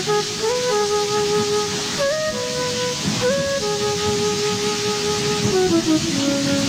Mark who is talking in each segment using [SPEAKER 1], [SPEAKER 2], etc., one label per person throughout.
[SPEAKER 1] Thank you.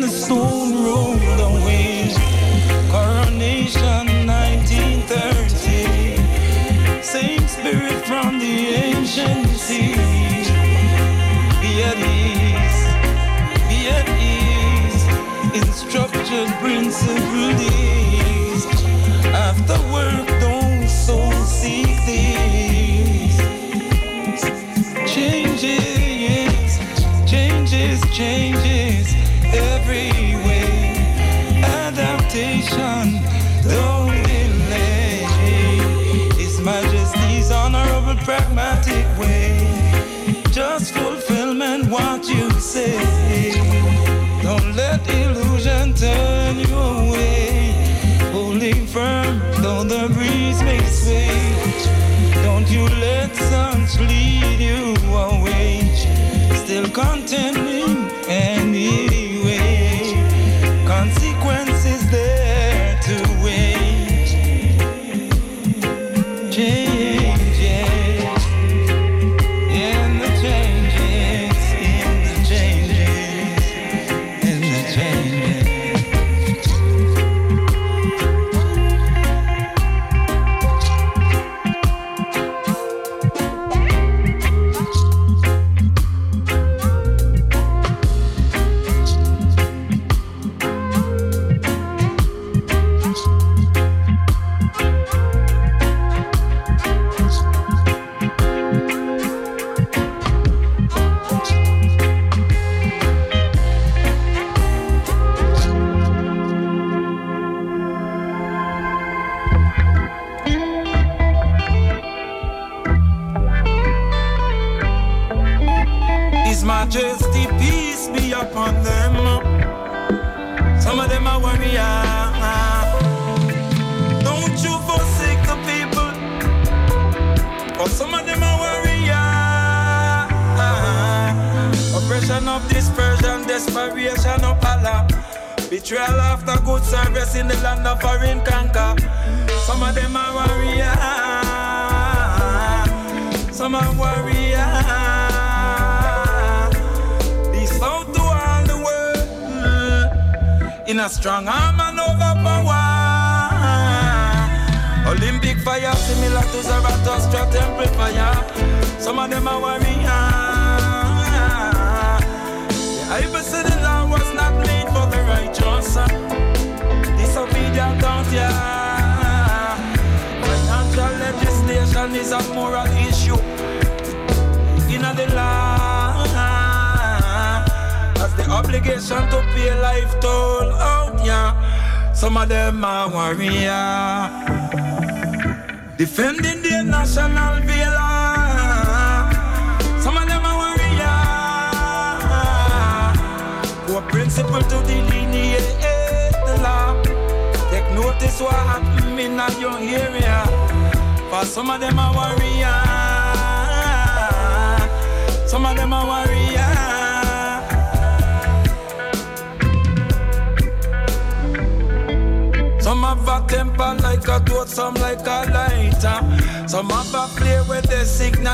[SPEAKER 1] the stone rolled away. Coronation 1930. Same spirit from the ancient sea. Be at ease, be at ease. In structured principles. After work, don't. Changes, changes, changes every way. Adaptation, delay. Majesty's honorable, pragmatic way. Just fulfillment what you say. Don't let illusion turn you away. Holding firm, though the breeze may sway. Don't you let lead you away. Still.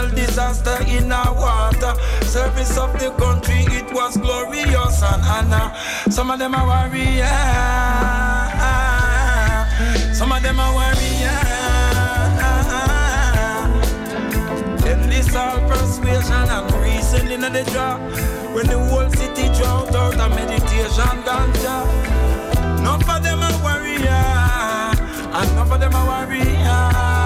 [SPEAKER 1] They disaster in our water. Service of the country, it was glorious and honor. Some of them are warriors. Some of them are warriors. Endless all persuasion and reason in the draw. When the whole city drought out a meditation ganja. None of them a warrior, and none of them a warrior.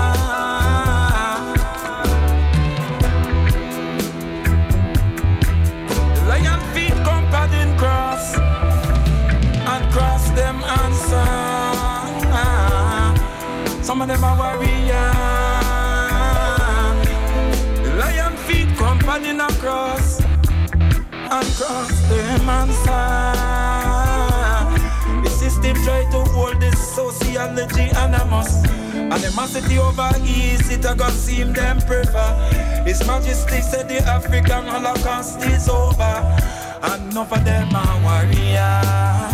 [SPEAKER 1] Some of them a warrior. Lion feet come padding across, and cross them answer system try to hold this sociology animus. Animosity over east, it a got seem them prefer. His Majesty said the African Holocaust is over, and enough of them are warrior.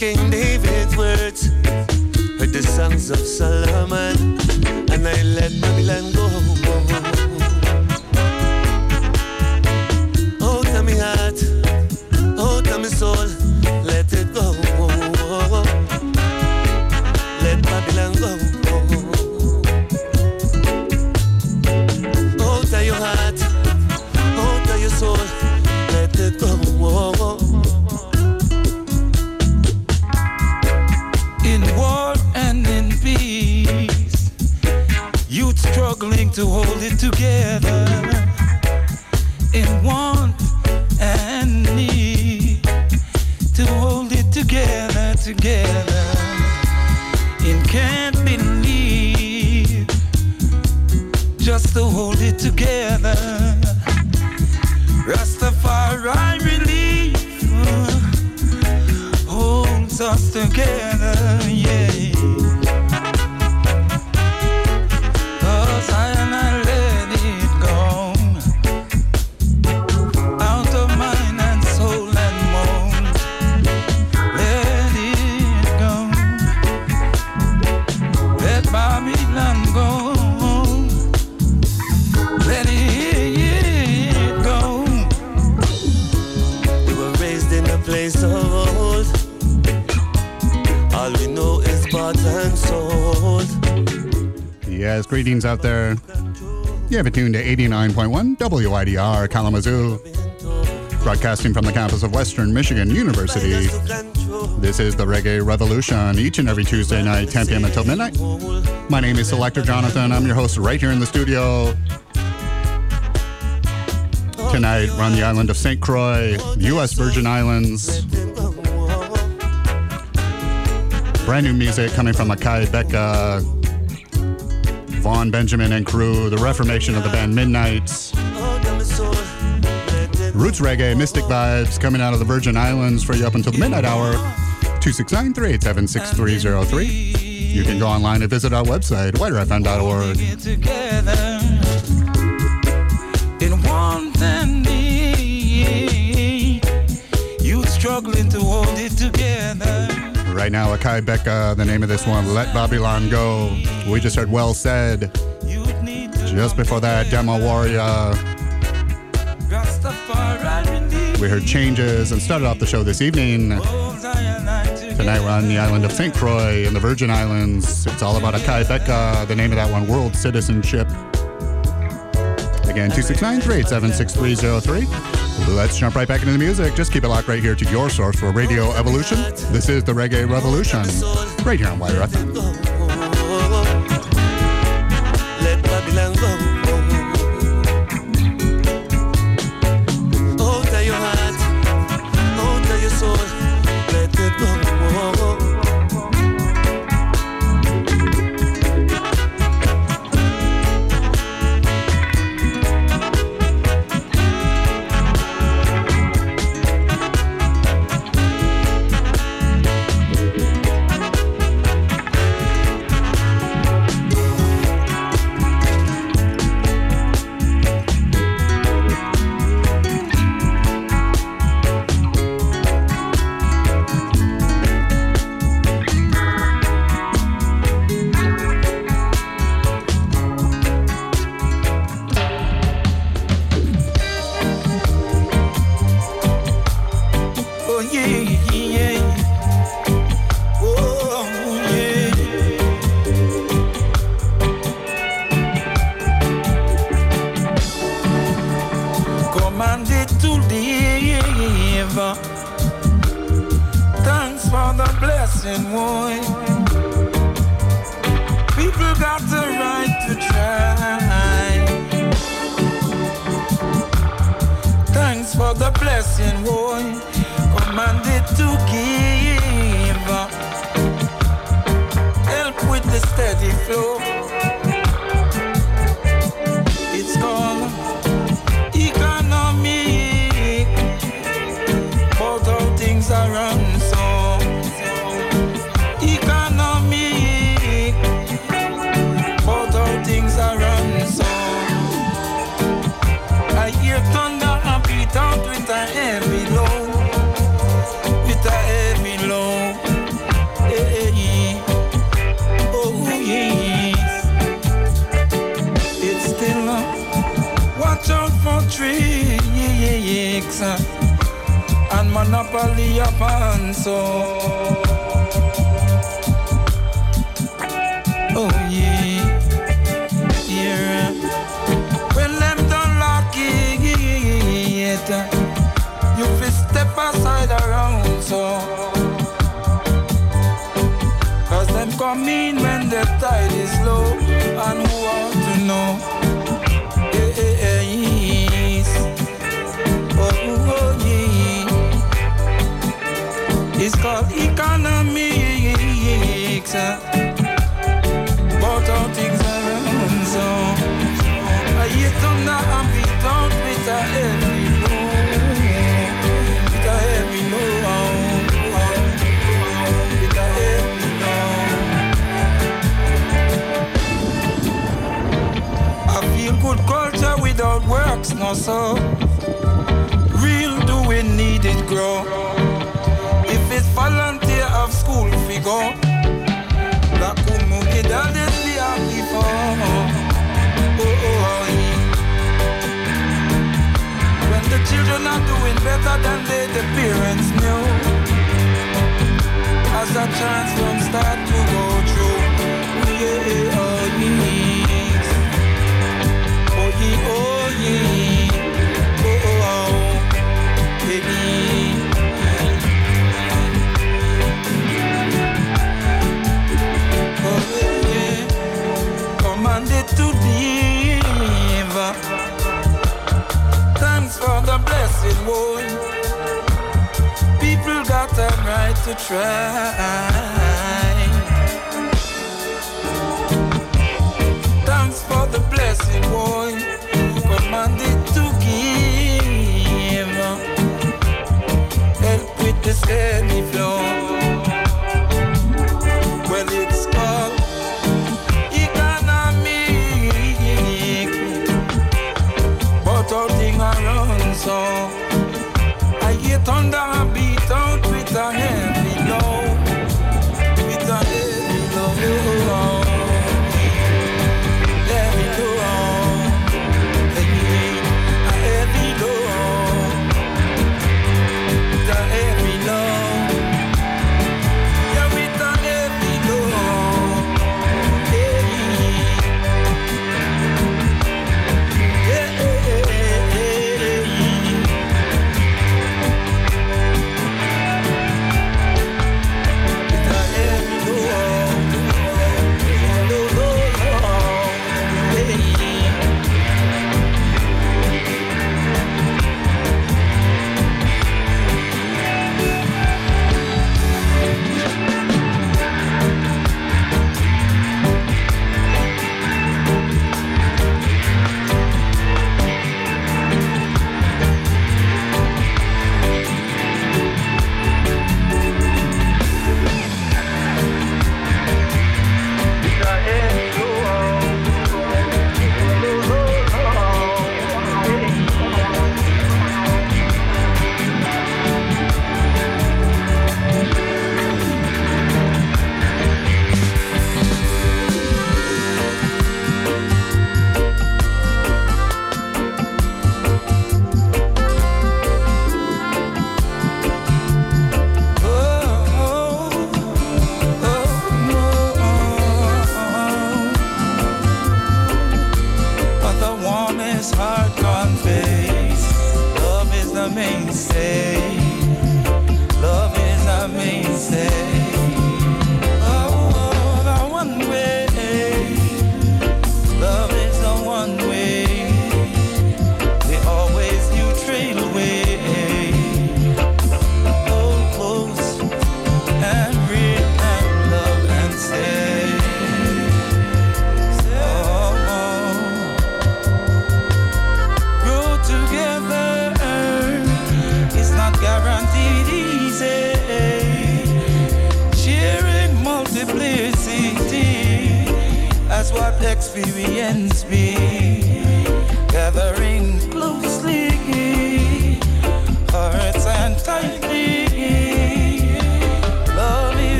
[SPEAKER 1] quem deu. WIDR Kalamazoo, broadcasting from the campus of Western Michigan University. This is the Reggae Revolution, each and every Tuesday night, 10 p.m. until midnight. My name is Selector Jonathon. I'm your host right here in the studio. Tonight, we're on the island of St. Croix, U.S. Virgin Islands. Brand new music coming from Akae Beka, Vaughn Benjamin and crew, the reformation of the band Midnight roots reggae, mystic vibes coming out of the Virgin Islands for you up until the midnight hour. 269 387 6303. You can go online and visit our website, widrfm.org. Right now, Akae Beka, the name of this one, Let Babylon Go. We just heard Well Said. Just before that, Dem A
[SPEAKER 2] Warriah.
[SPEAKER 1] We heard Changes and started off the show this evening. Tonight we're on the island of St. Croix in the Virgin Islands. It's all about Akae Beka, the name of that one, World Citizenship. Again, 269 387 Let's jump right back into the music. Just keep it locked right here to your source for Radio Evolution. This is the Reggae Revolution, right here on WIDR FM.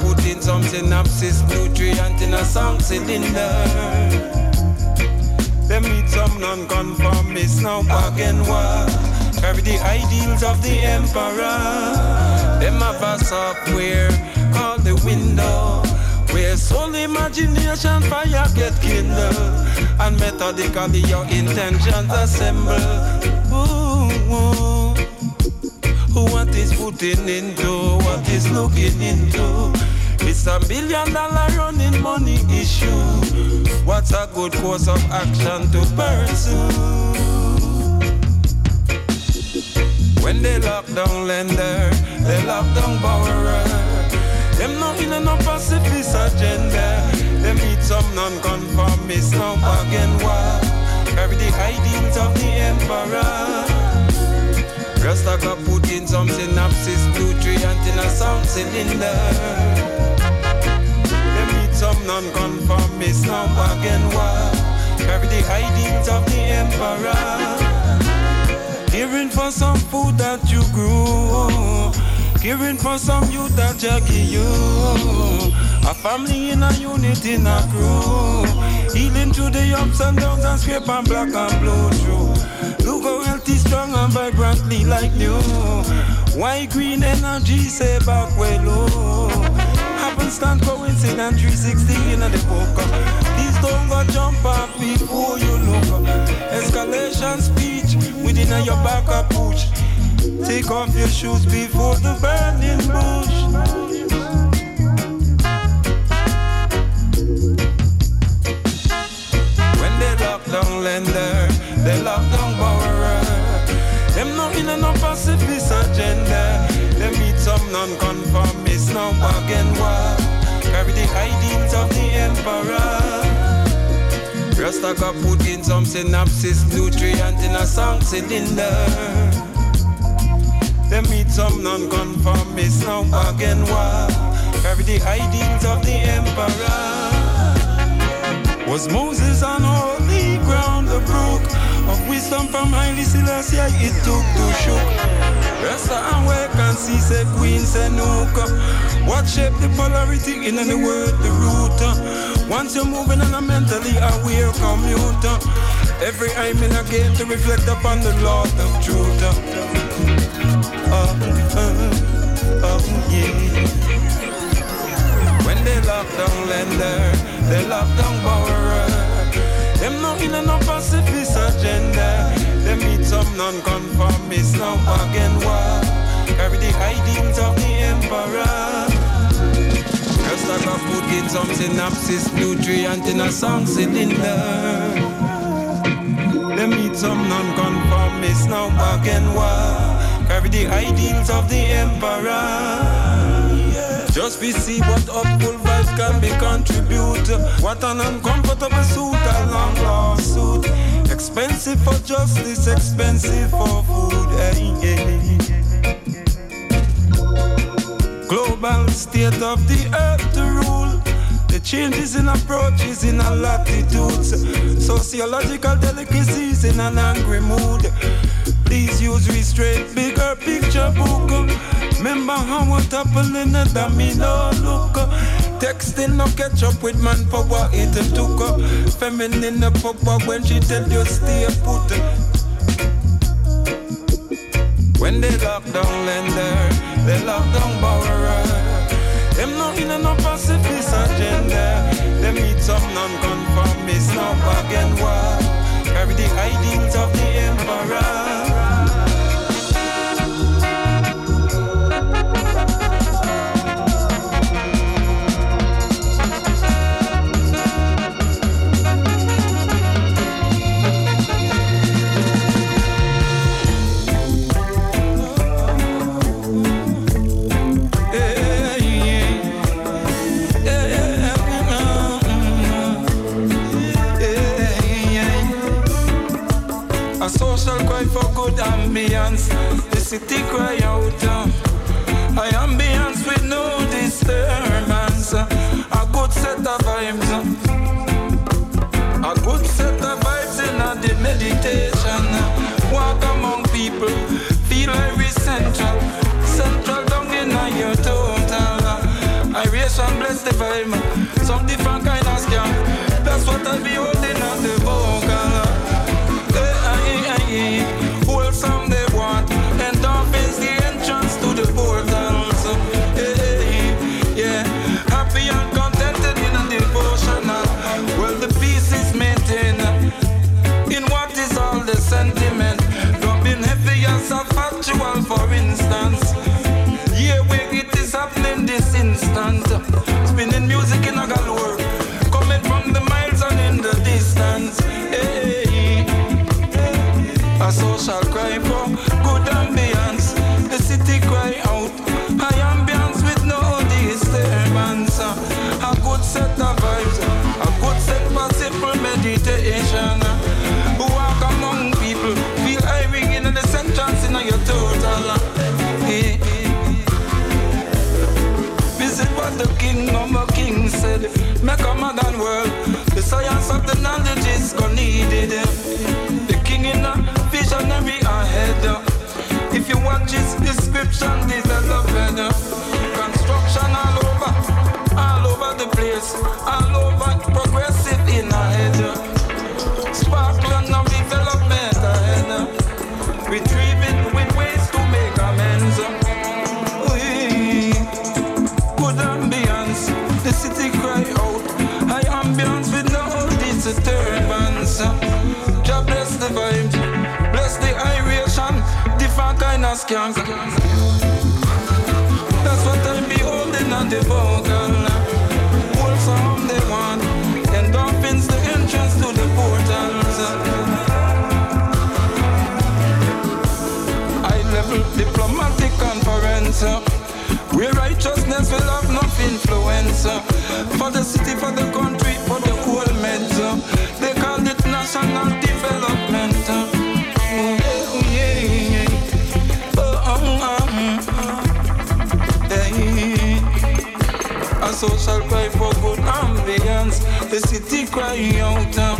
[SPEAKER 1] Put in some synapses, nutrient in a song cylinder. Them meet some non-conformists, no bargain war. Carry the ideals of the emperor. Them have a software called the window. Where soul imagination fire get kindled And methodically your intentions assemble Ooh, ooh. What is putting into, what is looking into It's a billion dollar running money issue What's a good course of action to pursue? When they lock down lender, they lock down borrower. Them no in no pacifist agenda. Them meet some non-conformists, no bargain war. Carry the ideals of the emperor. Rasta got put in some synapses, nutrient in a sound cylinder. Them meet some non-conformists, no bargain war. Carry the ideals of the emperor. Caring for some food that you grew. Caring for some youth that Jah give you. A family in a unit in a crew. Healing through the ups and downs and scrape and black and blue through. Look how healthy, strong and vibrantly like new. White green energy say back way low. Happenstance coincidence 360 in the poker. These don't go jump up before you look. Escalation speech within your back a push. Take off your shoes before the burning bush. When they lock down lender, they lock down borrower. Them not in no pacifist agenda. Them meet some non-conformists now again war. Carry the ideals of the emperor. Rasta got put in some synapses, nutrient in a song cylinder. Them meet some non-conformists now again war. Carry the ideals of the emperor. Was Moses on holy ground, the brook of wisdom from Haile Selassie, it took to shook. Rasta and work and see say Queen Senuka. What shape the polarity in the word, the root. Once you're moving on a mentally aware commuter, every I'm in a gate to reflect upon the Lord of truth. Uh, uh, uh, yeah. When they lock down lender they lock down borrower. Them not in no pacifist agenda. Them meet some non-conformists now again war. Carry the ideals of the emperor. Just like a food in some synapses, nutrient in a song cylinder. Them meet some non-conformists now again war. Carry the ideals of the emperor. Just we see what upful vibes can be contribute. What an uncomfortable suit, a long lawsuit. Expensive for justice, expensive for food. Eh, hey, hey. Global state of the earth to rule. The changes in approaches in our latitudes. Sociological delicacies in an angry mood. Please use restraint, bigger picture book. Remember how what happened in the domino look Texting no catch up with manpower it took up Feminine the power when she tell you stay put. When they lock down lender, they lock down borrower. Them not in no pacifist agenda. They meet some non-conformist, now again war. Carry the ideals of the emperor city cry out. I ambience with no disturbance. A good set of vibes. A good set of vibes in uh, the meditation. Walk among people, feel every central. Central down in your total. I raise and bless the vibe. Some different kind of scam. That's what I'll be holding on the vocal. Knowledge is gonna needed. The king in a visionary ahead. If you watch his description, development, construction That's what I be holding on the vocal. Wolves are home they and dolphins the entrance to the. High level diplomatic conference. Where righteousness will have influence. For the city, for the country. Social cry for good ambience. The city cry out. Uh,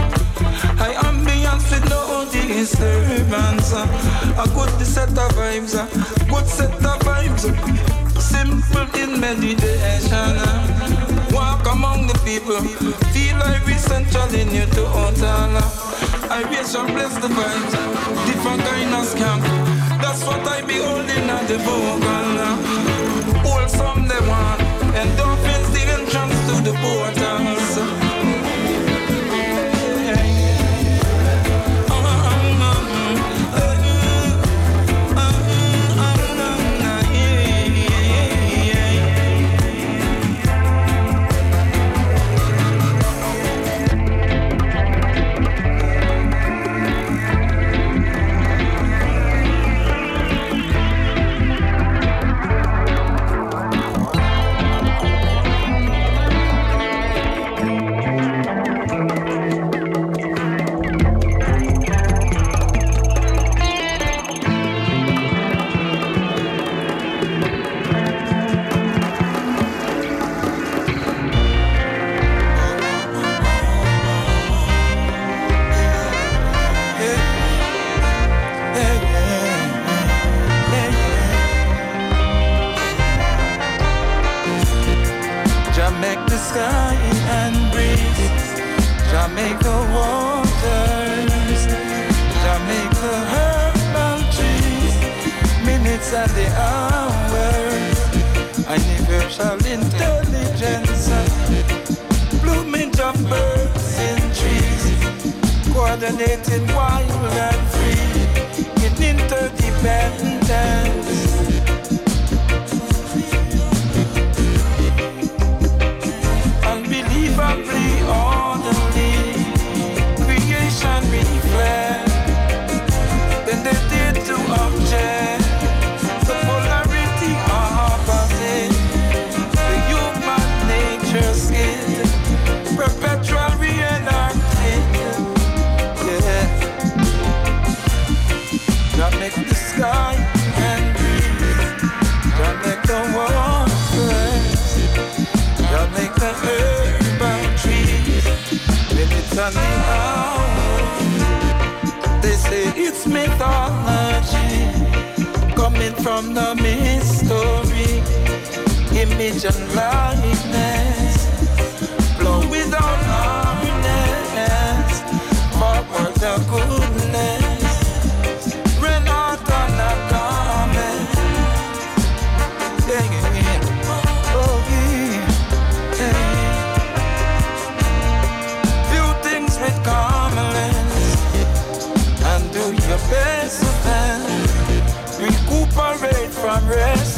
[SPEAKER 1] high ambience with no disturbance. Uh, a good set of vibes. Uh, good set of vibes. Simple in meditation. Walk among the people. Feel like we central in you to. Uh, I wish I bless the vibes. Different kind of scam. That's what I be holding at the vocal the borders. fascinated wild Uh, all from the mystery, image and the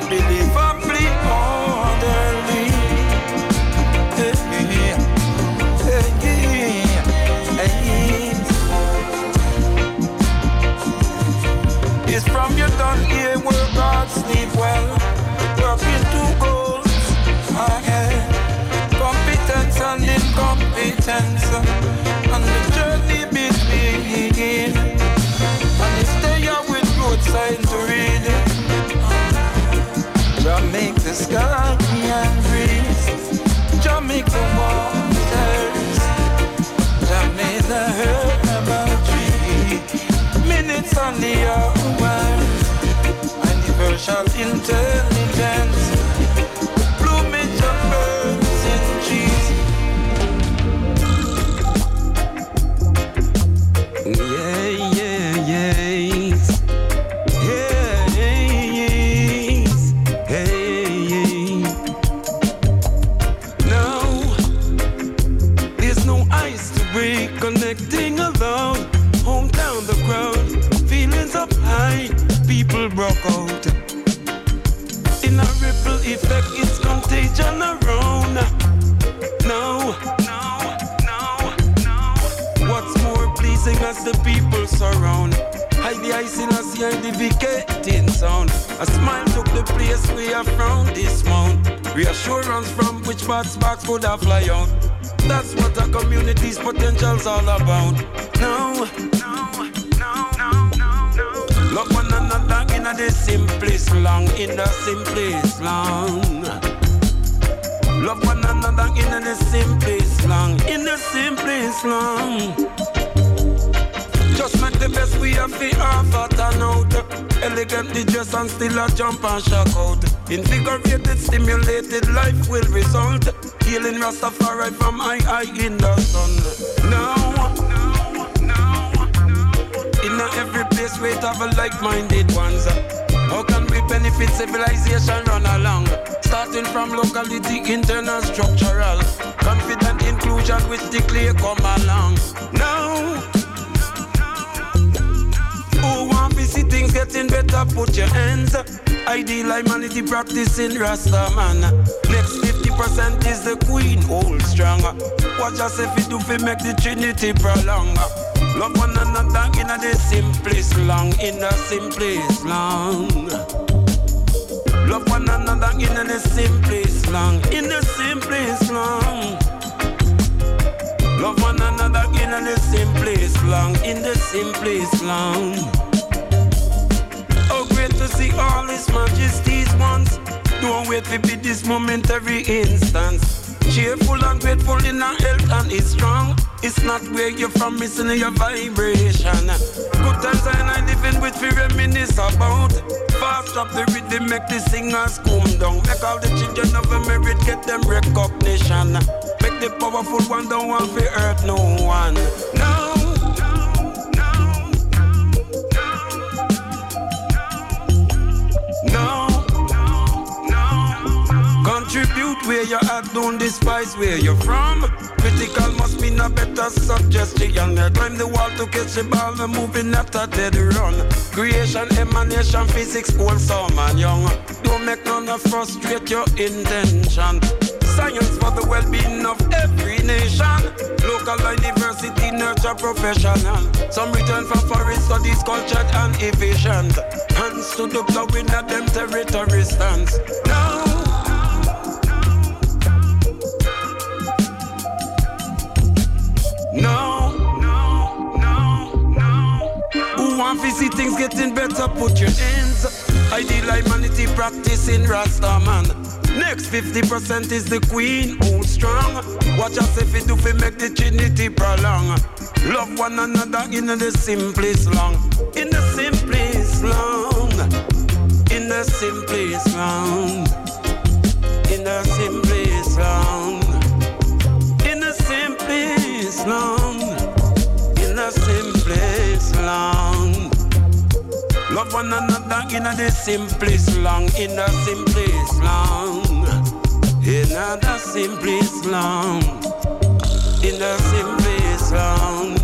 [SPEAKER 1] people out. Hide the ice in a identificating sound. A smile took the place we have found this mount. Reassurance from which parts box could have fly out. That's what a community's potential's all about. No, no, no, no, no, no. Love one another in the simplest long, in the simplest long. Love one another in the simplest long, in the simplest long. The best we have fi offer turn out. Elegantly dressed and still a jump and shock out. Invigorated, stimulated life will result. Healing Rastafari from high high in the sun. Now, now, now, now. in every place we have a like-minded ones. How can we benefit civilization run along? Starting from locality, internal, structural. Confident inclusion with the clear come along. Now. See things getting better? Put your hands up. Ideal humanity practicing Rasta man. Next 50% is the queen, hold strong. Watch us if it do fi make the Trinity prolong. Love one another in the simplest long, in the simplest long. Love one another in the simplest long, in the simplest long. Love one another in a the simplest long, in the simplest long. Great to see all His Majesty's ones. Don't wait to be this momentary instance. Cheerful and grateful in our health and it's strong. It's not where you're from, it's in your vibration. Good times and I living with fear reminisce about. Fast up the rhythm, make the singers come down. Make all the children of a merit get them recognition Make the powerful one don't want to hurt no one. No. Contribute where you're at, don't despise where you're from. Critical must be no better suggestion. They climb the wall to catch the ball, they're moving at a dead run. Creation, emanation, physics, old, some and young. Don't make none of frustrate your intention. Science for the well-being of every nation. Local university nurture professional. Some return from foreign studies, cultured and efficient. Hands to the plow in a them territory stance. Now. No, no, no, no. Who want to see things getting better? Put your hands. up. Ideal humanity practicing Rasta man. Next 50% is the queen, hold strong. Watch us if it do fi make the trinity prolong. Love one another in the simplest long. In the simplest long. In the simplest long. In the simplest long. In the simplest long. Love one another in the simplest long. In the simplest long. In the simplest long, in the simplest long.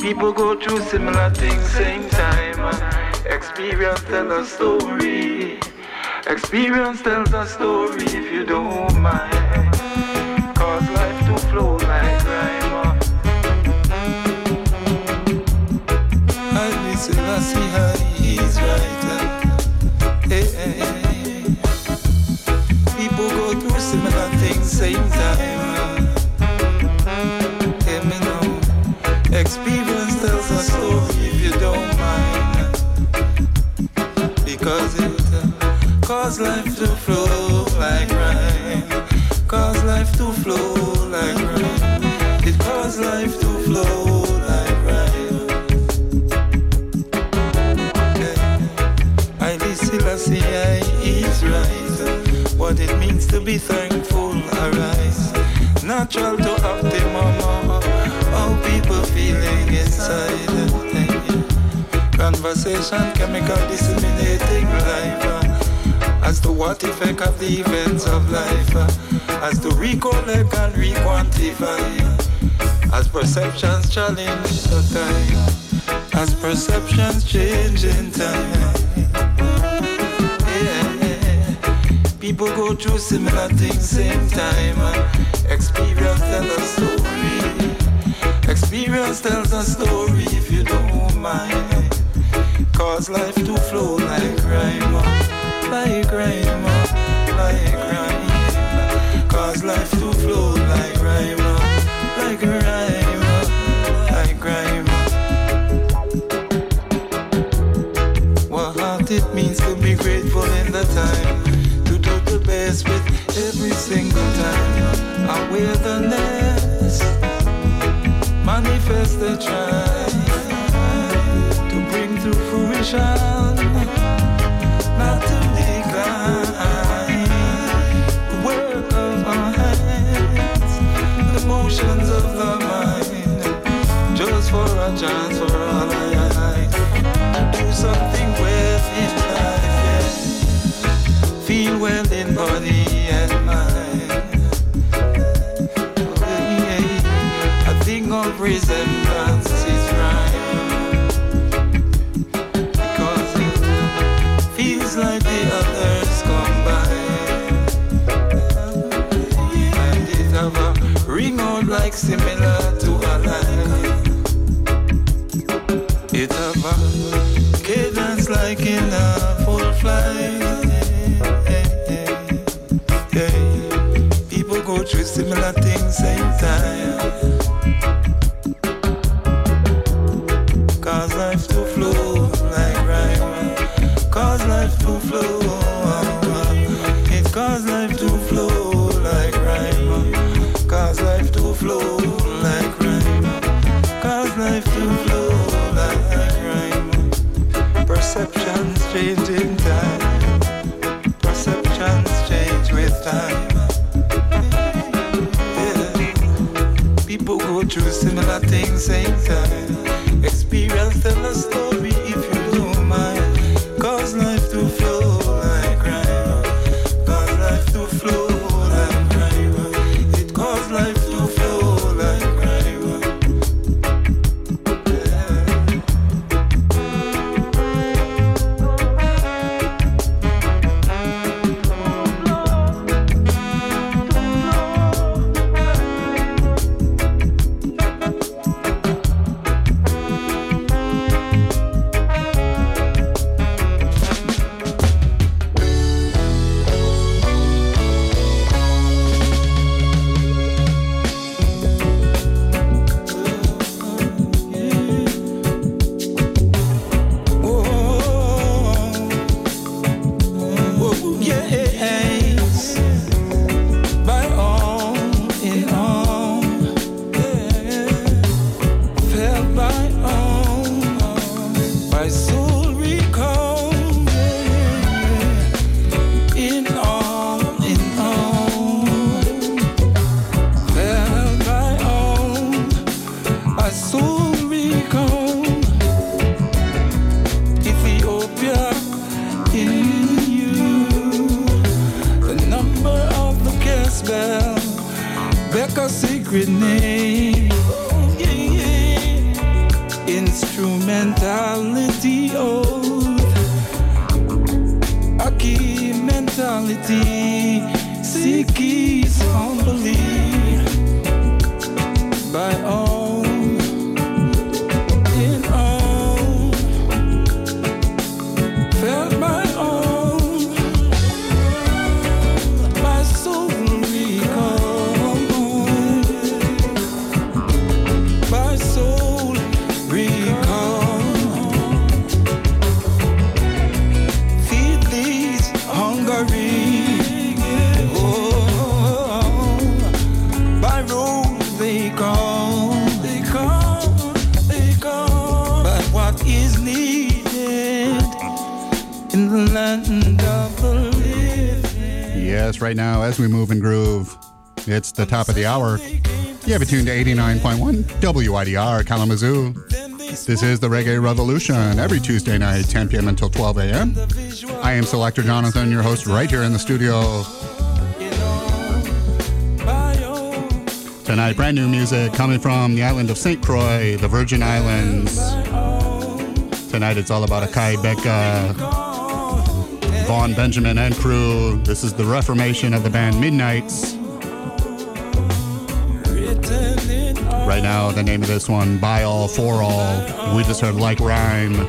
[SPEAKER 3] People go through similar things same time. Experience tell a story. Experience tells a story if you don't mind. Cause life to flow like rhyme.
[SPEAKER 1] I listen, I see how he's right. Eh, hey, eh, eh, hey. People go through similar things same time. Hey, me know. Experience cause life to flow like rain. Cause life to flow like rain. It cause life to flow like Selassie is right. What it means to be thankful, arise. Natural to mama. How people feeling inside. Conversation, chemical disseminating life. As to what effect of the events of life. Uh, as to recollect and requantify. Uh, as perceptions challenge the time, as perceptions change in time. Yeah, people go through similar things same time. Uh, experience tells a story. Experience tells a story if you don't mind. Cause life to flow like rhyme, like rhyme, like rhyme. Cause life to flow like rhyme, like rhyme, like rhyme. What heart it means to be grateful in the time, to do the best with every single time. Awareness, manifest the try to bring to fruition, just for all I to do something life, yeah. Feel well in body and mind. Of resemblance is right. Because it feels like the others combined. And it have a like similar same time. Same time.
[SPEAKER 2] It's the top of the hour. You have it tuned to 89.1 WIDR Kalamazoo. This is the Reggae Revolution every Tuesday night, 10 p.m. until 12 a.m. I am Selector Jonathon, your host, right here in the studio. Tonight, brand new music coming from the island of St. Croix, the Virgin Islands. Tonight, it's all about Akae Beka, Vaughn Benjamin, and crew. This is the reformation of the band Midnights. Right now, the name of this one, By All, For All. We just heard Like Rhyme.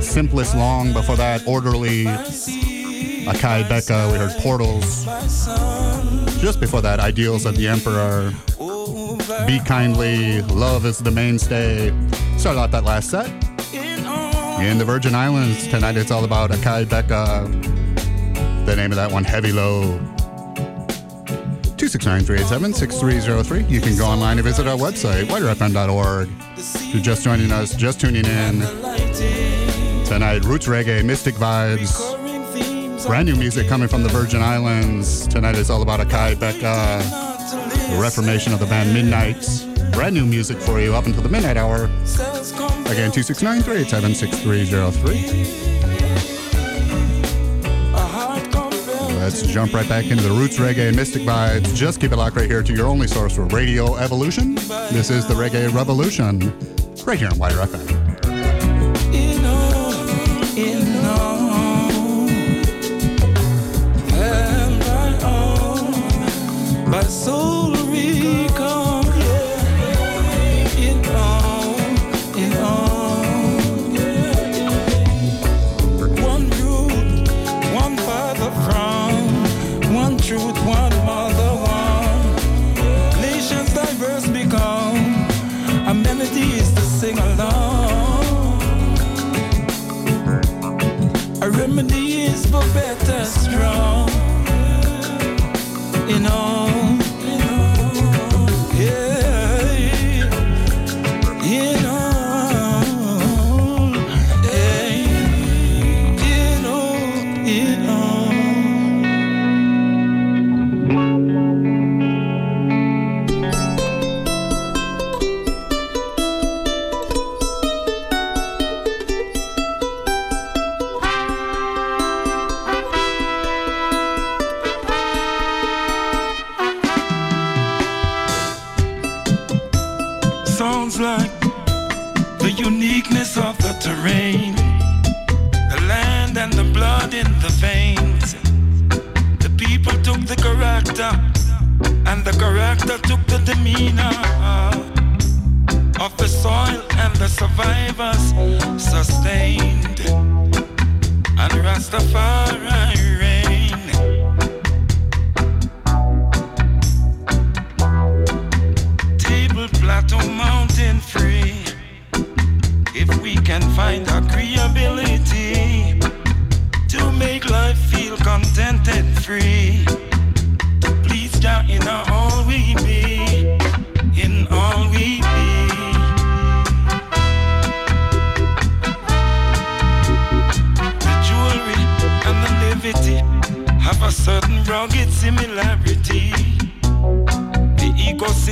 [SPEAKER 2] Simplest Long. Before that, Orderly. Akae Beka. We heard Portals. Just before that, Ideals of the Emperor. Be Kindly. Love is the mainstay. Started out that last set. In the Virgin Islands, tonight it's all about Akae Beka. The name of that one, Heavy Low. 269-387-6303. You can go online and visit our website, widrfm.org. If you're just joining us, just tuning in. Tonight, Roots Reggae, Mystic Vibes. Brand new music coming from the Virgin Islands. Tonight is all about Akae Beka, the reformation of the band Midnights. Brand new music for you up until the midnight hour. Again, 269 387 6303. Let's jump right back into the roots reggae and mystic vibes. Just keep it locked right here to your only source for Radio Evolution. This is the Reggae Revolution, right here on WIDR FM.
[SPEAKER 1] Soul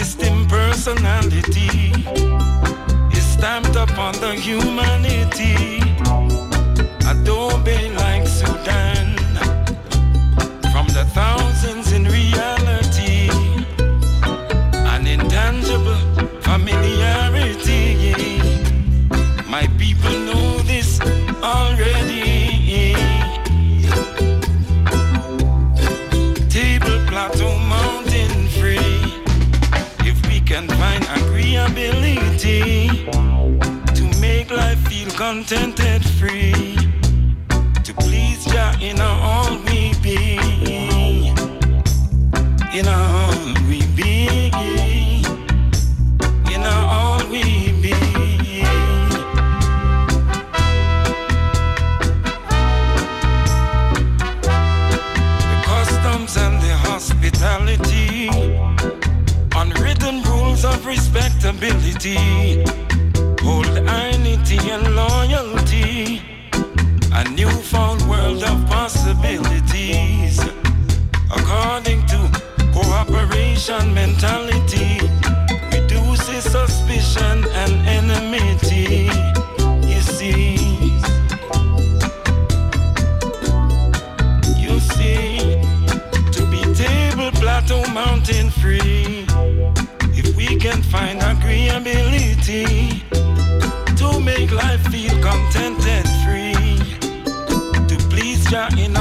[SPEAKER 1] ecosystem personality is stamped upon the humanity. Contented free. To please Jah in all Egyptian mentality reduces suspicion and enmity. You see. You see. To be table, plateau, mountain free. If we can find agreeability to make life feel content and free. To please Jah in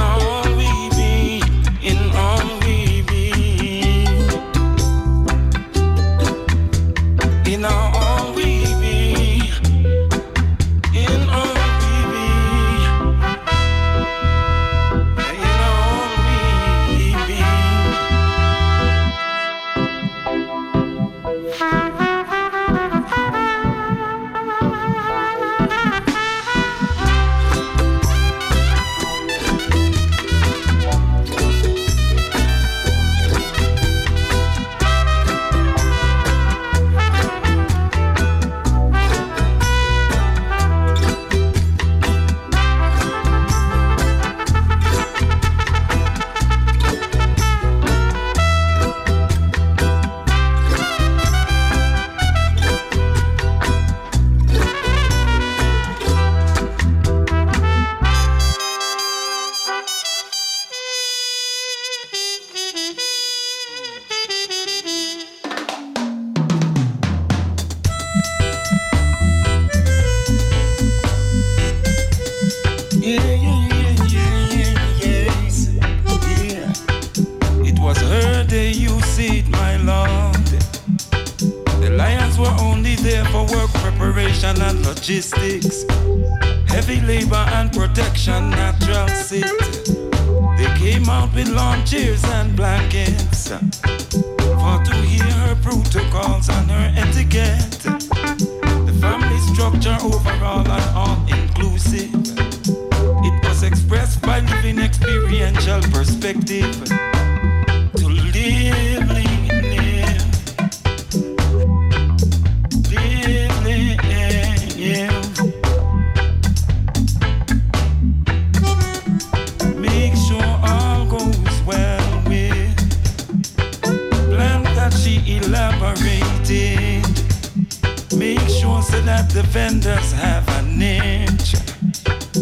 [SPEAKER 1] the vendors have a niche,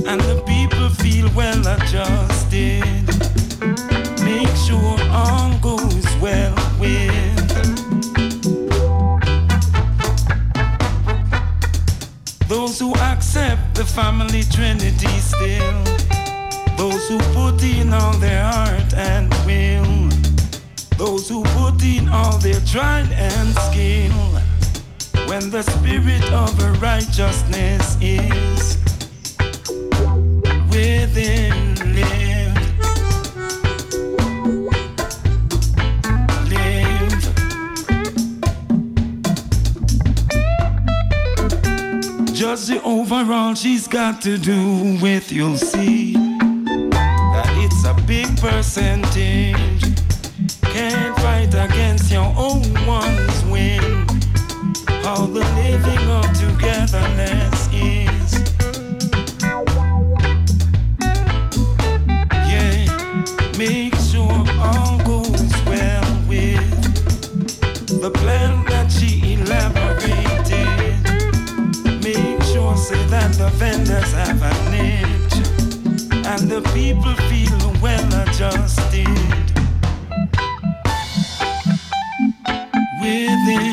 [SPEAKER 1] and the people feel well adjusted. Make sure all goes well with those who accept the family trinity still. Those who put in all their heart and will. Those who put in all their trial and skill. When the spirit of righteousness is within live. Live. Just the overall she's got to do with, you'll see that it's a big percentage. Can't fight against your own ones have an and the people feel well adjusted. Within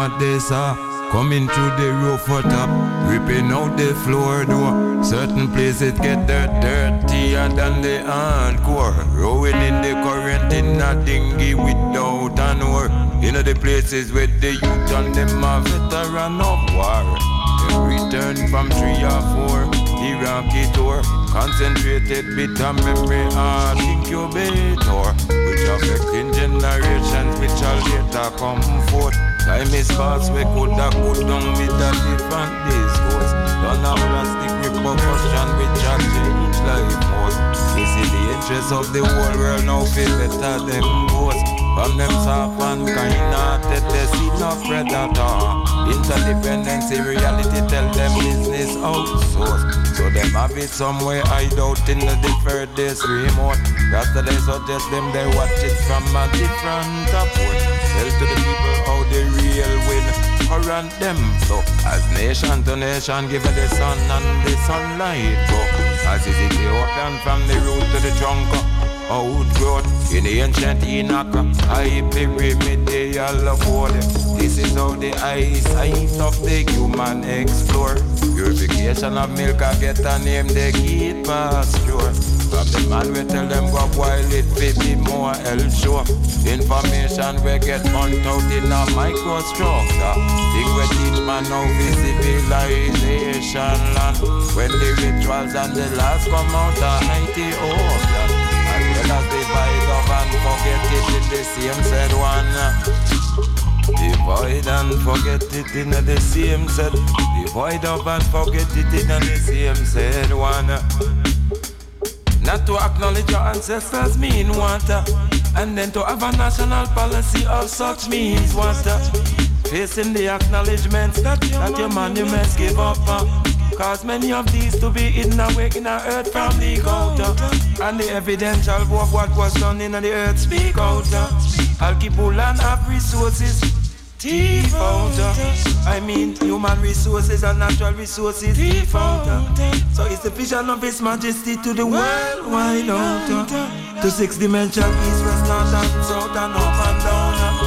[SPEAKER 4] what they saw. Coming through the roof or top, ripping out the floor door. Certain places get dirt dirtier than the hardcore. Rowing in the current in a dinghy without an oar. You know the places where the youth and them are veteran of war. They return from three or four Iraqi tour. Concentrated bit of memory art incubator. Which affecting generations which shall later come forth. Time is past, we could have put down with a different discourse. Don't have plastic repercussion have changed life most. We see the interests of the whole world now feel better than most. From them soft and kind hearted, they see no predator. Interdependency reality tell them business outsourced. So them have it somewhere hide out in the furthest remote. Rasta they suggest them they watch it from a different approach. Tell to the people the real win around them. So as nation to nation give the sun and the sunlight go. As is Ethiopian from the root to the trunk.
[SPEAKER 1] Outgrowth. In the ancient Enoch, high pyramidal code. This is how the eyesight of the human explore. Purification of milk, I get a name, they keep pasture. From the man we tell them go while it fit be more health show. Information we get on out in a microstructure. Thing we teach man now visibilization land. When the rituals and the laws come out of 90 well as divide of and forget it in the same said one. Divide and forget it in the same said. Divide of and forget it in the same said one. Not to acknowledge your ancestors mean water. And then to have a national policy of such means water. Facing the acknowledgements that, that your monuments give up. Uh, Cause many of these to be hidden away in the earth from the counter. And the evidential of what was done in the earth speak out. Uh. I'll keep and have resources Thief out. Uh. I mean, human resources and natural resources. Thief out. Uh. So it's the vision of His Majesty to the world wide out. To six dimension, east, west, north, and south, and up and down.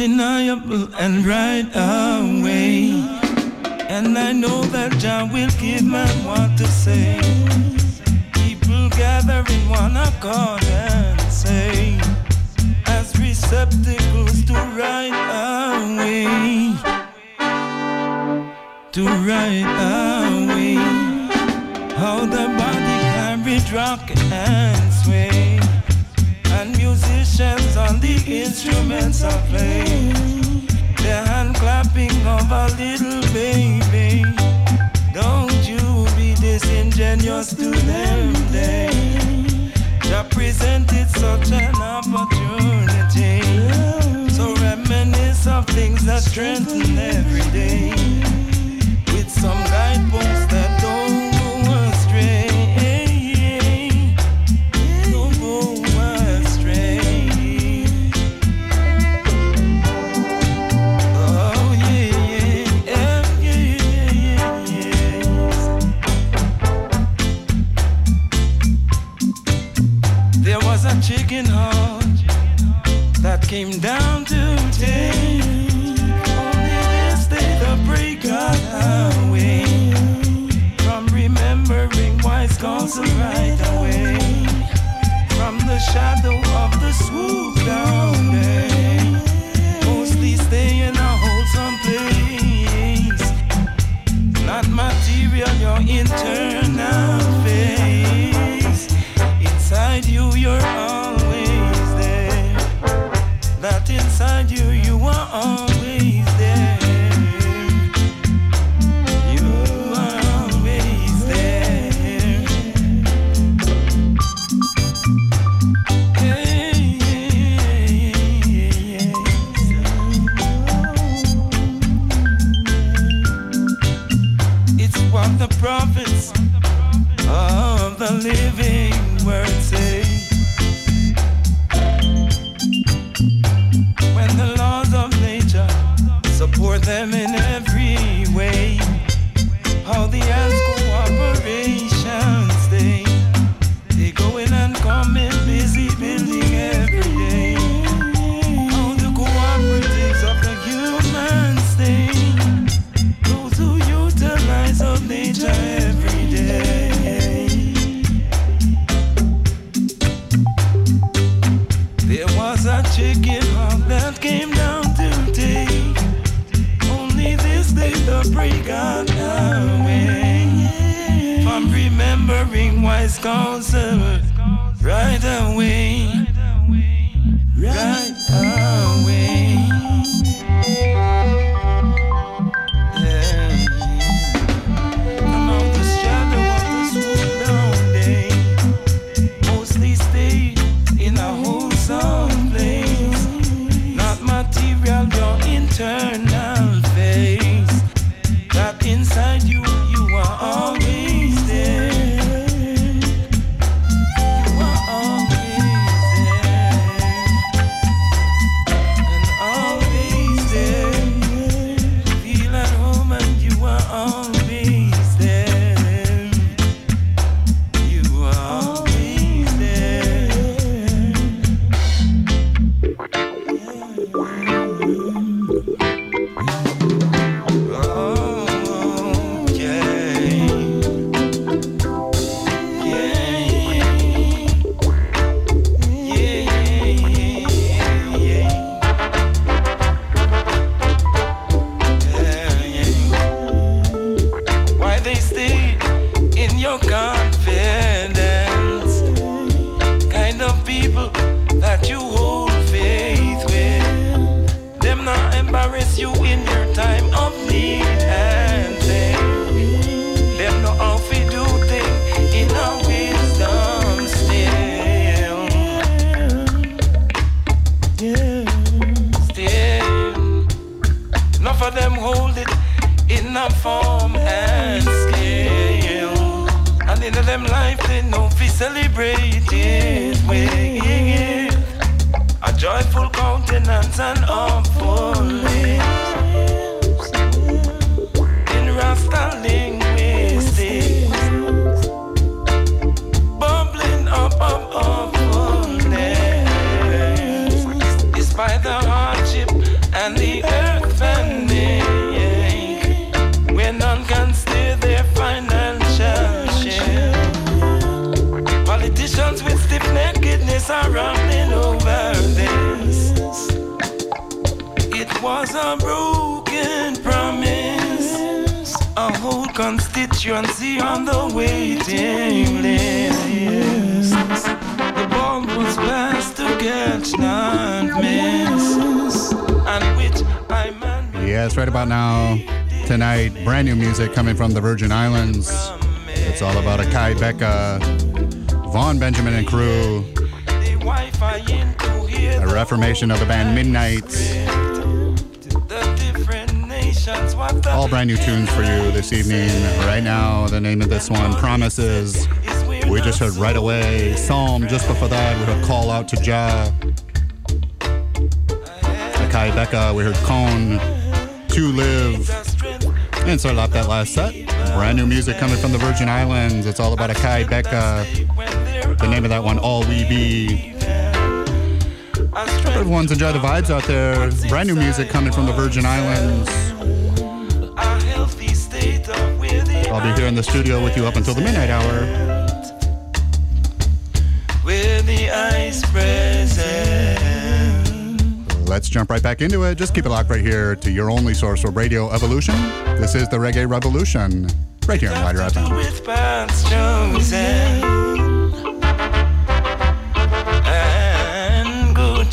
[SPEAKER 1] undeniable and right away. And I know that Jah will give man what to say. People gather in one accord. strength and them. Right Away, Psalm. Just before that, we heard Call Out to Jah. Akae Beka, we heard Cone, To Live. And started off that last set. Brand new music coming from the Virgin Islands. It's all about Akae Beka. The name of that one, All We Be. Everyone's enjoy the vibes out there. Brand new music coming from the Virgin Islands. I'll be here in the studio with you up until the midnight hour. Let's jump right back into it. Just keep it locked right here to your only source for Radio Evolution. This is the Reggae Revolution, right here on WIDR FM. And Good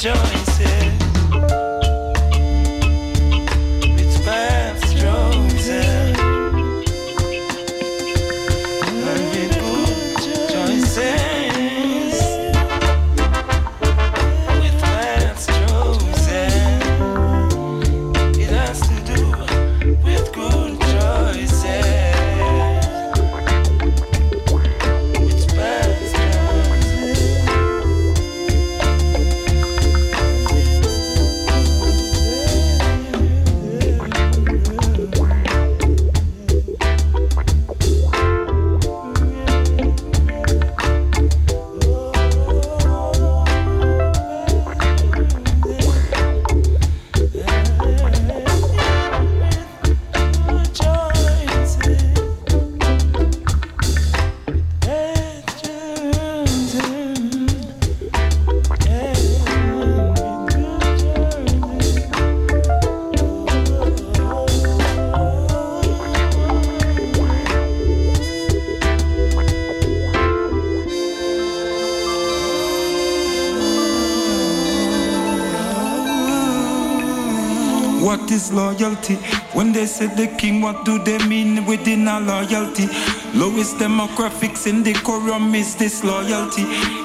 [SPEAKER 1] disloyalty? When they say the king, what do they mean within our loyalty? Lowest demographics in the quorum is disloyalty.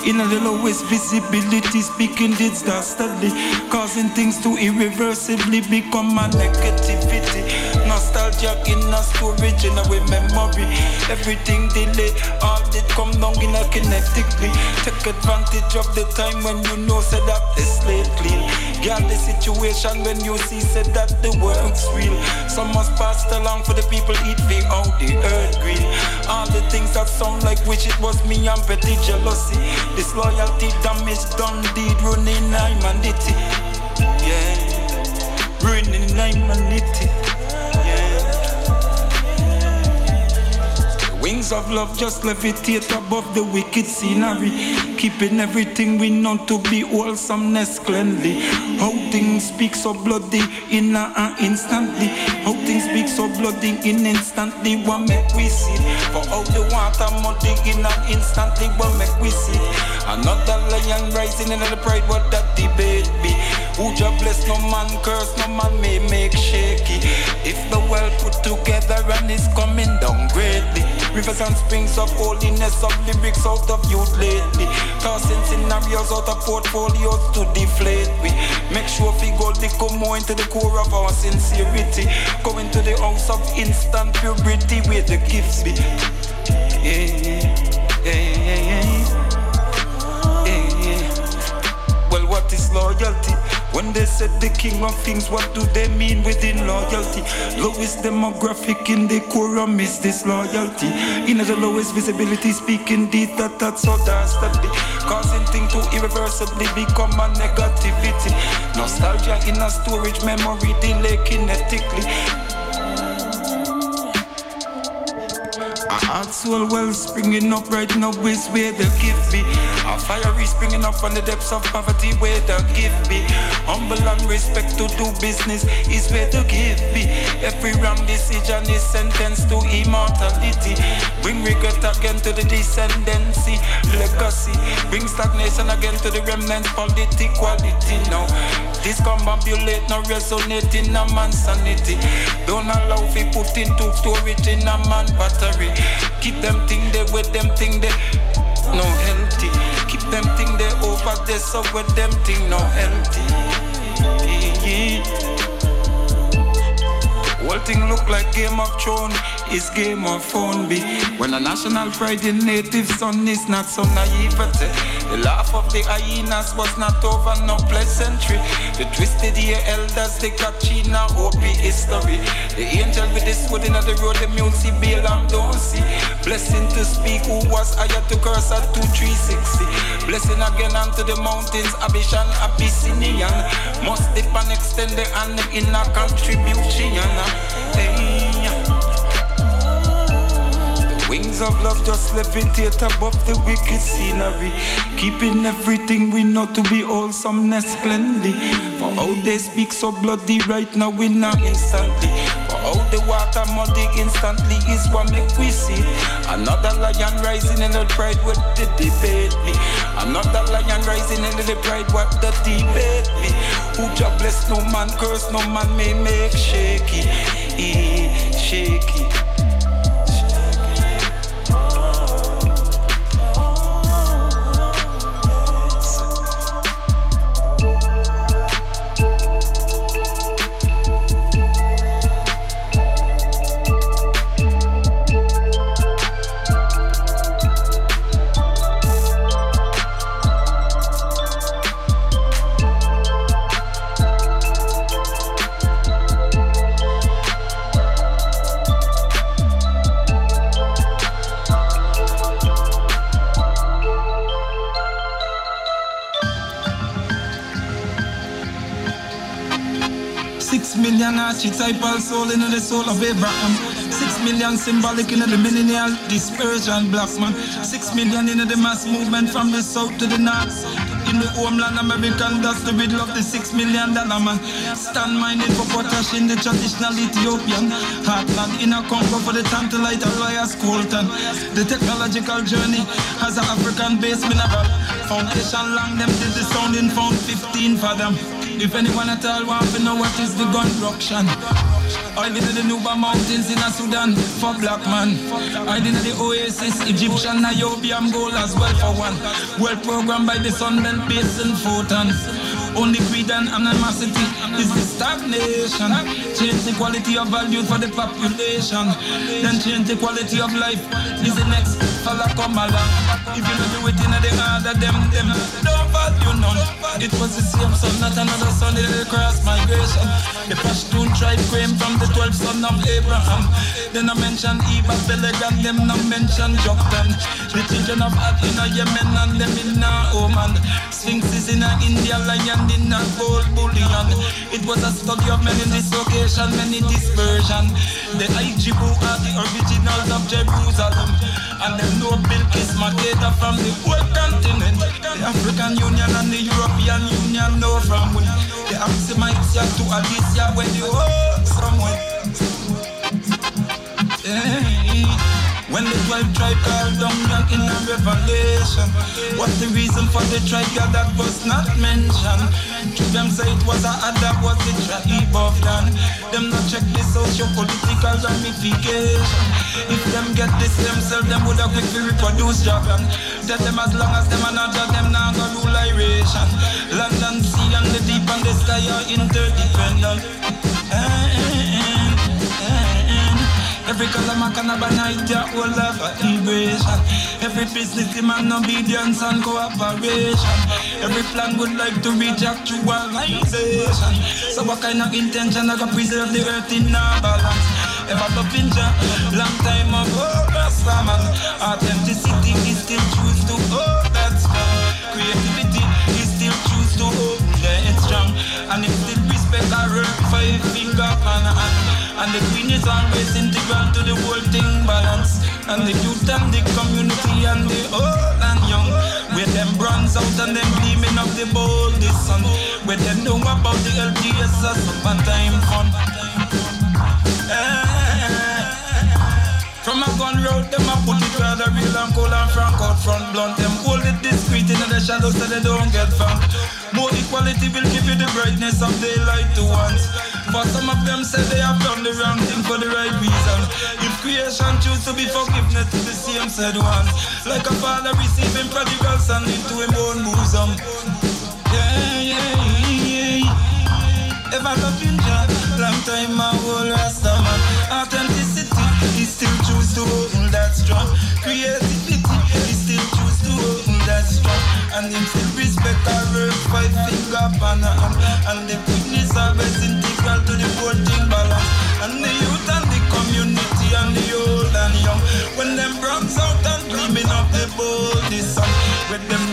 [SPEAKER 1] In the lowest visibility, speaking deeds dastardly, causing things to irreversibly become a negativity. Nostalgia in a storage in our memory. Everything delay, all it come down in a kinetically. Take advantage of the time when you know said that the slate clean. Get the situation when you see said that the work's real. Some must pass along for the people eat the out the earth green. All the things that sound like wish it was me and petty jealousy. Disloyalty, damage done, deed ruining humanity. Yeah, ruining humanity. Wings of love just levitate above the wicked scenery. Keeping everything we know to be wholesomeness cleanly. How things speak so bloody in an instantly. How things speak so bloody in instantly. What make we see? For all the water muddy in an instantly. What make we see? Another lion rising in the pride. What that debate be? Who just bless no man curse, no man may make shaky. If the world put together and is coming down greatly. Rivers and springs of holiness of lyrics out of youth lately. Tossing scenarios out of portfolios to deflate we. Make sure we go little more into the core of our sincerity. Going to the house of instant purity where the gifts be. Yeah, yeah, yeah. Well, what is loyalty? When they said the king of things, what do they mean within loyalty? Lowest demographic in the quorum is disloyalty. In the lowest visibility, speaking deep, that that's so dastardly. Causing things to irreversibly become a negativity. Nostalgia in a storage memory, delay kinetically. Heart soul well springing up right now is where the gift be. A fire is springing up from the depths of poverty where the gift be. Humble and respect to do business is where the gift be. Every wrong decision is sentenced to immortality. Bring regret again to the descendancy. Legacy. Bring stagnation again to the remnants. Political quality now. Discombobulate, no resonate in a man's sanity. Don't allow fi put into storage in a man battery. Keep them thing there with them thing there. No healthy. Keep them thing there over there so with them thing no. Yeah. Whole thing look like Game of Thrones, is Game of Phone be. When a national pride in native son is not so naivete. The laugh of the hyenas was not over, no pleasantry. The twisted ear elders, they got China, Hopi history. The angel with the sword in the road, the music, bail and don't see. Blessing to speak, who was higher to curse at 2360. Blessing again unto the mountains, Abishan, Abyssinian. Must dip and extend the hand in a contribution. Uh. Hey. Wings of love just levitate above the wicked scenery. Keeping everything we know to be wholesomeness cleanly. For how they speak so bloody right now, we not instantly. For how the water muddy instantly is what make we see. Another lion rising in the pride with the debate me. Another lion rising in the pride what the debate me. Who just bless no man, curse no man may make shaky. Shaky. Million archetypal soul in the soul of Abraham. Six million symbolic in the millennial dispersion black man. Six million in the mass movement from the south to the north. In the homeland American, that's the riddle of the six million dollar man. Stand minded for potash in the traditional Ethiopian. Heartland in a Congo for the tantalite of Elias Colton. The technological journey has an African base mineral. Foundation long them did the sounding found 15 for them. If anyone at all want to know what is the gun construction. I live in the Nuba Mountains in Sudan for black man. I in the Oasis, Egyptian, Niobe, gold as well for one. Well programmed by the Sunbelt Basin photons. Only greed and animosity is the stagnation. Change the quality of value for the population. Then change the quality of life is the next fella come along. If you do it in the order, them, them don't value none. It was the same son, not another son, it cross migration. The Pashtun tribe came from the 12 son of Abraham. Then I mention Eber, Peleg, and them not mention Joktan. The children of Ad in Yemen and them in Oman. Sphinx is in India, lion in a gold bullion. It was a study of many dislocation, many dispersion. The Ijibu are the originals of Jerusalem. And them know Bilkis Makeda from the whole continent. The African Union and the European Union know from when. The Axumites to Alicia when you oh, somewhere. Yeah. When the 12 tribe called down young in a revelation What's the reason for the tribe yeah, that was not mentioned? To them say it was a other was the tribe of Dan Them not check the socio-political ramification. If them get this themselves, them would have quickly reproduce Japan Tell them as long as them are not them now go rule iration Land and sea and the deep and the sky are interdependent eh, eh, Every color man can have a night, yeah, whole of vibration. Every business demand obedience and cooperation. Every plan would like to reach actualization. So what kind of intention I can preserve the earth in our balance? Ever loving ya, long time ago, Rastaman. Authenticity is still choose to hold that strong. Creativity is still choose to hold that strong. And it still respect our five finger pan and and the queen is always integral to the whole thing balance. And the youth and the community and the old and young. Where them bronze out and them gleaming of the boldest sun. Where them know about the LTS as time fun. Eh. From a gun road, them a put it where the real and cool and frank out front blunt. Them hold it discreet in the shadows so they don't get found. More equality will give you the brightness of daylight to once. But some of them say they have done the wrong thing for the right reason. If creation choose to be forgiveness to the same said one. Like a father receiving prodigal son into his own bosom. Yeah, yeah, yeah. Ever loving Jah, long time my whole rasta man. Authenticity, he still choose to hold that strong. Creativity, he still choose to hold that strong. And him still respect our work, five finger pan and the witness always integral to the whole thing balance. And the youth and the community and the old and young. When them bronze out and dreaming of the boldest sun. When them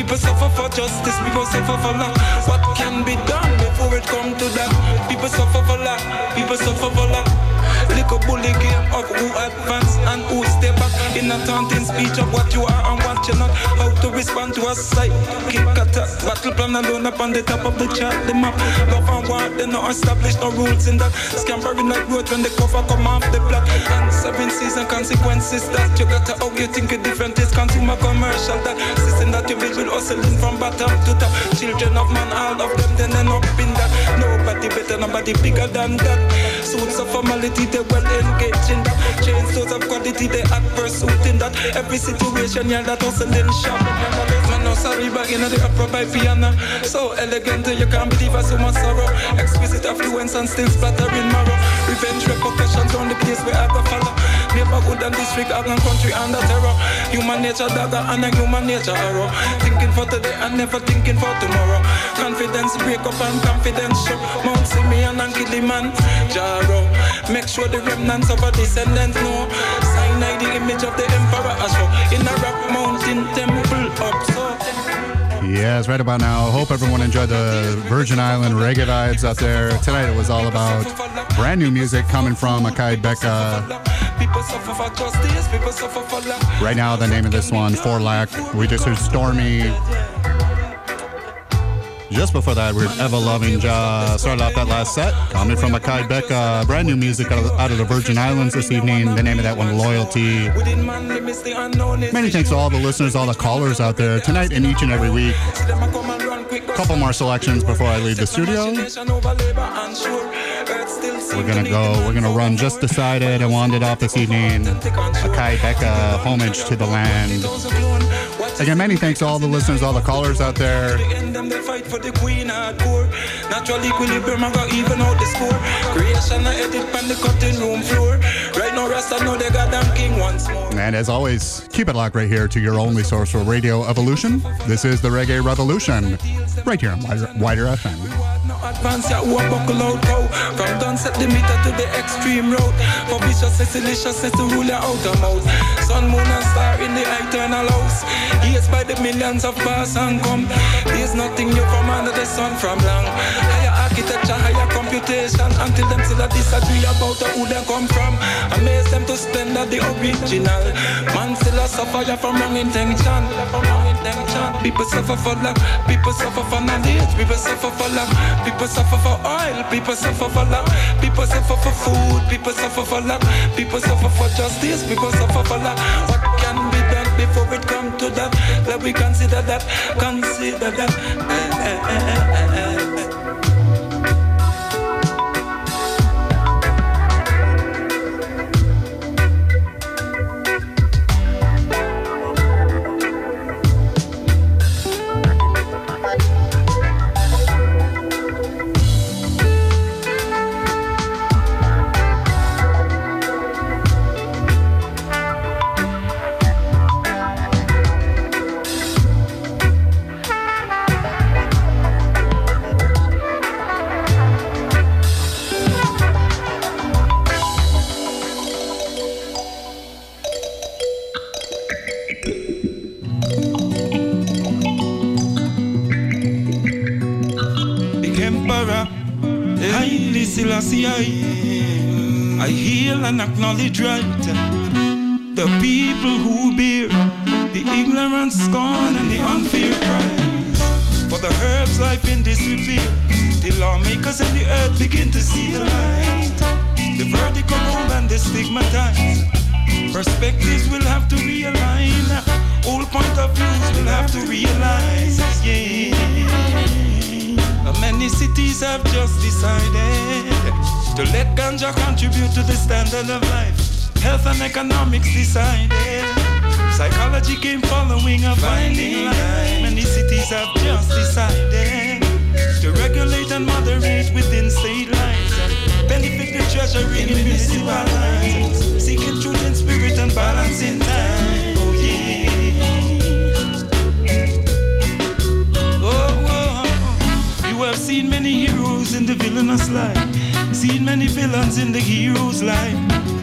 [SPEAKER 1] People suffer for justice, people suffer for love. What can be done before it come to that? People suffer for love. people suffer for lack. Little bully game of who advance and who step back in a taunting speech of what you are but you not how to respond to a sight. Kick attack, battle plan alone up on the top of the chart, the map. Love and war, they not established no rules in that. Scampering like road when the cover come off the block. And seven season consequences that you gotta how you think it different is consumer commercial. That system that you build with hustling from bottom to top. Children of man, all of them then end up in that. Nobody better, nobody bigger than that. Suits of formality, they well engaged in that. Chains those of quality, they are pursuit that. Every situation, yeah, that and then shop. And no sorry but you know by Fiona. So elegant you can't believe I so much sorrow. Exquisite affluence and still splattering marrow. Revenge repercussions on the place where I go follow. Neighborhood and district, Argan country under terror. Human nature dagger and a human nature arrow. Thinking for today and never thinking for tomorrow. Confidence break up and confidence show. Mount Simeon and Kilimanjaro. Make sure the remnants of our descendants know. Cyanide the image of the emperor Asho. In a rock mountain temple up so.
[SPEAKER 2] Yes, right about now. Hope everyone enjoyed the Virgin Island reggae vibes out there. Tonight it was all about brand new music coming from Akae Beka. Right now, the name of this one, Four Lack. We just heard Stormy. Just before that, we are Evah Loving Jah. Started off that last set, coming from Akae Beka. Brand new music out of, out of the Virgin Islands this evening. The name of that one, Loyalty. Many thanks to all the listeners, all the callers out there tonight and each and every week. Couple more selections before I leave the studio. We're gonna go. We're gonna run just decided and it off this evening. Akae Beka, homage to the land. Again, many thanks to all the listeners, all the callers out there.
[SPEAKER 1] Natural equilibrium, I got even out the score. Creation, I edit on the cutting room floor. Right now, know they got them king once more.
[SPEAKER 2] And as always, keep it locked right here to your only source for Radio Evolution. This is the Reggae Revolution, right here on WIDR, WIDR FM.
[SPEAKER 1] Advance who a buckle out cow From done set the meter to the extreme road. For viciousness, deliciousness to rule your outer mouth. Sun, moon and star in the eternal house. Years by the millions of bars and come. There's nothing new from under the sun from long. Higher architecture, higher computation. Until them still a disagree about who they come from. Amaze them to spend at the original. Man still a suffer from wrong intention. From wrong intention. People suffer for love People suffer for knowledge. People suffer for love People suffer for oil, people suffer for love, people suffer for food, people suffer for love, people suffer for justice, people suffer for love. What can be done before it come to that? Let we consider that, consider that. Eh, eh, eh, acknowledge right the people who bear the ignorance, scorn, and the unfair price. For the herbs life in disrepair, the lawmakers and the earth begin to see the light. The vertical old and the stigmatized perspectives will have to realign. Old point of views will have to realize, yeah. Many cities have just decided to let ganja contribute to the standard of life. Health and economics decided. Psychology came following a finding line. Many cities have just decided to regulate and moderate within state lines benefit the treasury in municipal lines. Seeking truth in spirit and balance in time. Oh yeah. Oh, oh, oh. You have seen many heroes in the villainous life, seen many villains in the hero's life.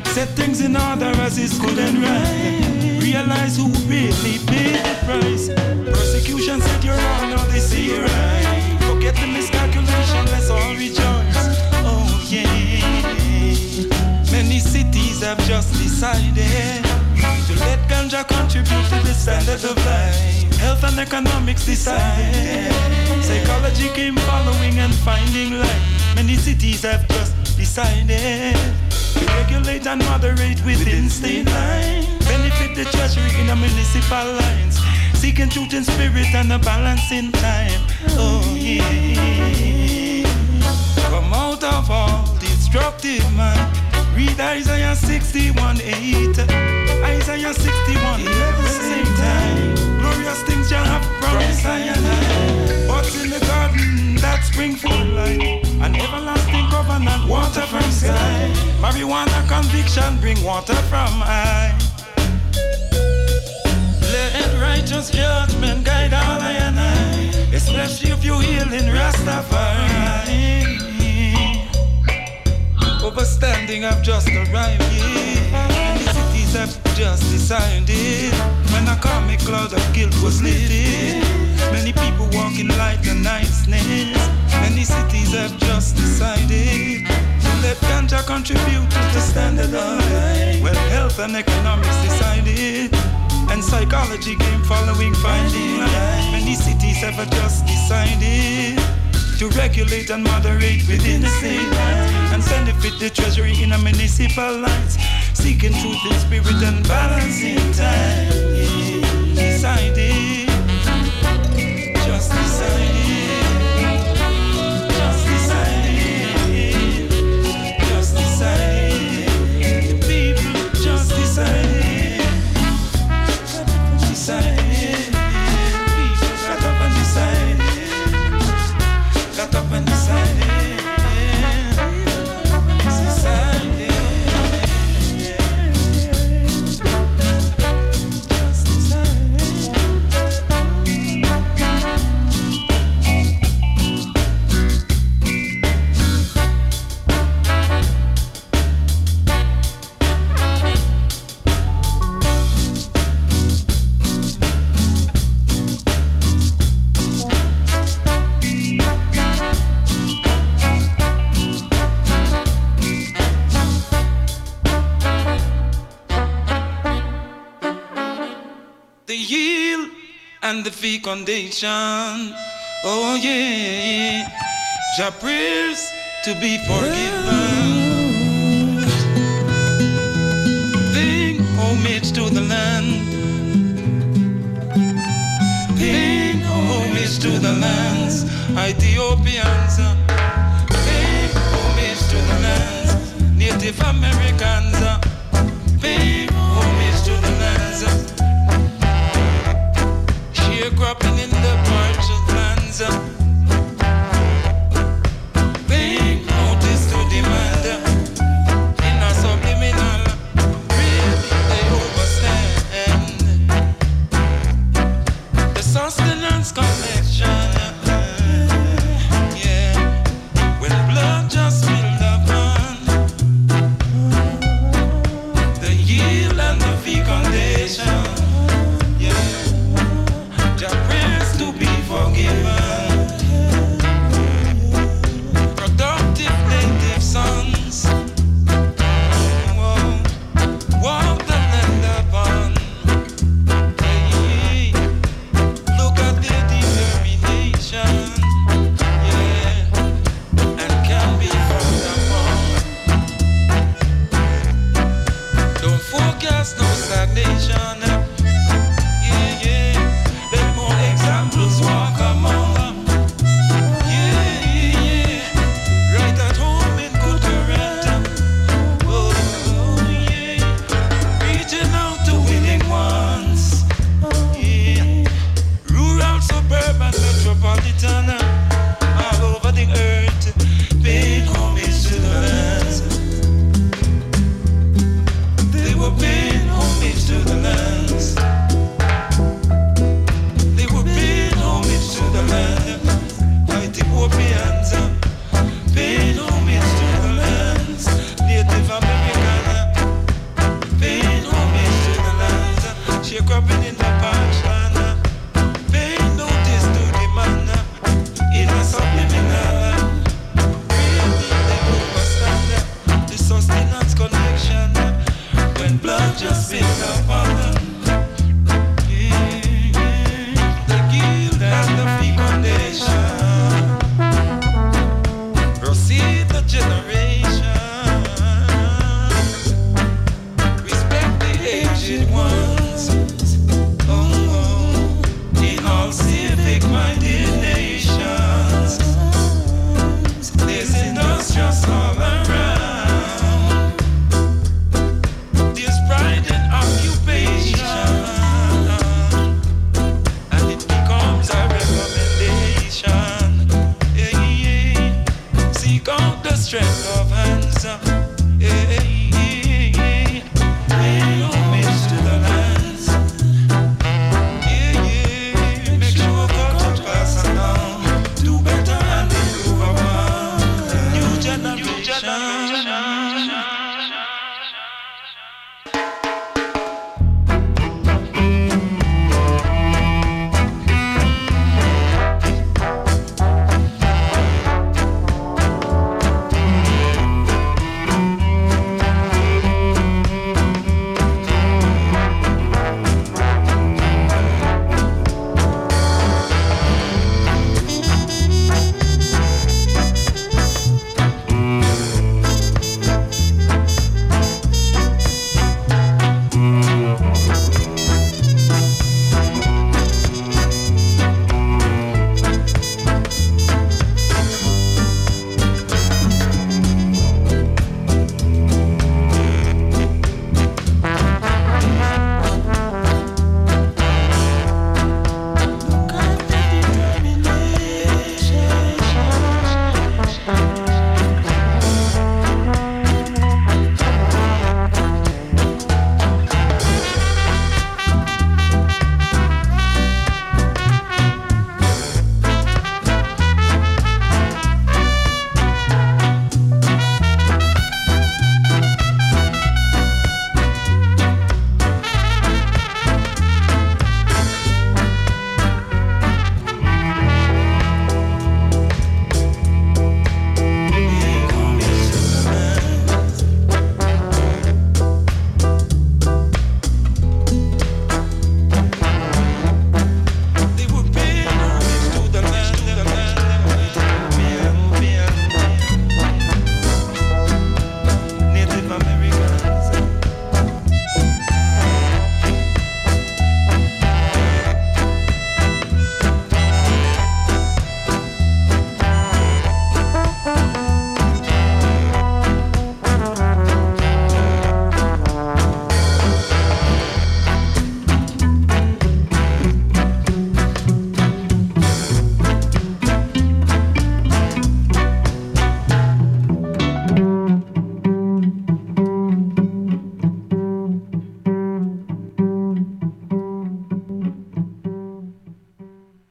[SPEAKER 1] Set things in order as is good and right. Realize who really paid the price. Persecution said you're wrong, now they see you're right. Forget the miscalculation, let's all rejoice. Oh yeah. Many cities have just decided to let ganja contribute to the standard of life. Health and economics decided. Psychology came following and finding life. Many cities have just decided to regulate and moderate within state lines. Benefit the treasury in the municipal lines. Seeking truth in spirit and a balance in time. Oh yeah. Come out of all destructive mind. Read Isaiah 61 8. Isaiah 61 11. Same time. Glorious things you have I and But in the garden that spring full light, an everlasting covenant, water from sky. Marijuana conviction bring water from high. Let righteous judgment guide all I and I, especially if you heal in Rastafari. Overstanding have just arrived. And the cities have just decided. Karmic cloud of guilt was lifted, many people walk in light and niceness. Many cities have just decided to let ganja contribute to the standard of life. When health and economics decided. And psychology came following finding Many cities have just decided to regulate and moderate within the state and benefit the treasury in a municipal lines, seeking truth in spirit and balance in time. And the fecundation. Oh yeah, Jah prayers to be forgiven. Paying homage to the land. Paying homage to the lands, Ethiopians. Uh. Paying homage to the lands, Native Americans. Uh. Sharecropping in the parched